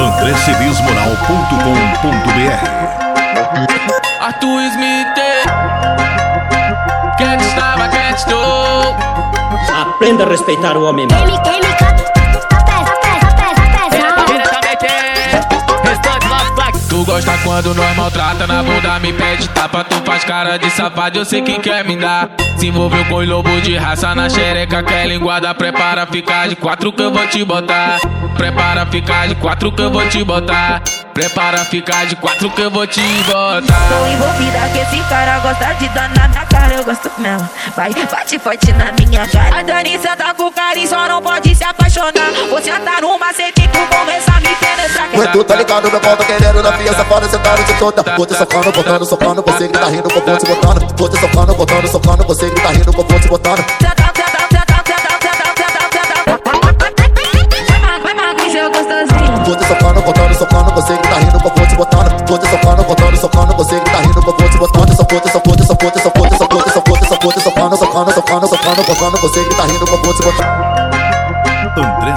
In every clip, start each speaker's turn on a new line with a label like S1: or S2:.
S1: andrecelismoral.com.br
S2: Arthur Smith Quem estava, quem estou?
S3: Aprenda a respeitar o homem.
S4: Quem me, quem me tá
S2: Tu gosta quando nós maltrata na bunda Me pede tapa, tu faz cara de safado Eu sei que quer me dar Se envolveu com lobo de raça na xereca Quer linguada, prepara ficar de quatro que eu vou te botar Prepara ficar de quatro que eu vou te botar Prepara ficar de quatro que eu vou te botar
S5: Tô envolvida que esse cara gosta de dar na cara, eu gosto mesmo. Vai, bate forte na minha cara. A Dani senta com carinho, só não pode se apaixonar. Você tá no macete,
S6: Ué, tu tá ligado, meu pau tá querendo na fia safada, sentado de toda. Vou te socando, botando, socando, você que tá rindo, vou te botando. Vou te socando, botando, socando, você que tá rindo, vou te botando. Te socando, botando, socando, você que tá rindo, vou te botando. Vou te socando, botando, socando, você que tá rindo, vou te botando. Só vou te, só vou te, só vou te, só vou te, só vou te, só vou te, só vou te, socando, socando, socando, socando, botando, você que tá rindo, vou te botando.
S1: André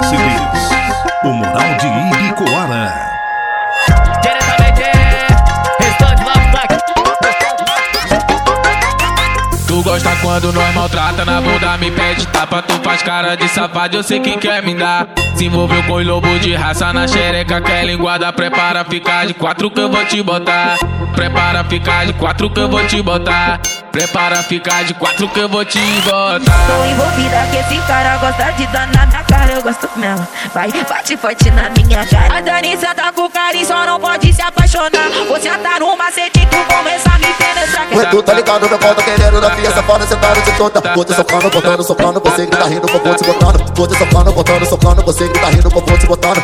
S2: Tu gosta quando nós maltrata na bunda Me pede tapa, tu faz cara de safado Eu sei que quer me dar Se envolveu com lobo de raça na xereca Quer linguada, prepara ficar de quatro que eu vou te botar Prepara ficar de quatro que eu vou te botar Prepara ficar de quatro que eu vou te botar
S5: Tô envolvida que esse cara gosta de dar na minha cara, eu gosto mesmo. Vai, bate forte na minha cara. A Dani senta com carinho, só não pode se apaixonar. Você tá no macete,
S6: Ué, tá ligado, meu pau tá querendo na fia safada, sentado de. Vou te socando, botando, socando, você tá rindo, vou te botando. Te socando, botando, socando, você tá rindo, vou te botando.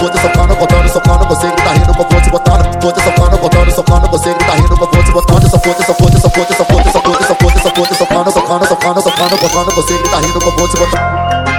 S6: Te socando, botando, socando, você tá rindo, vou te botando. Te socando, botando, socando, você tá rindo, vou te botando. Só vou te, só vou te, só vou te, só vou te, socando, socando, socando, socando, você que tá rindo, vou te botando.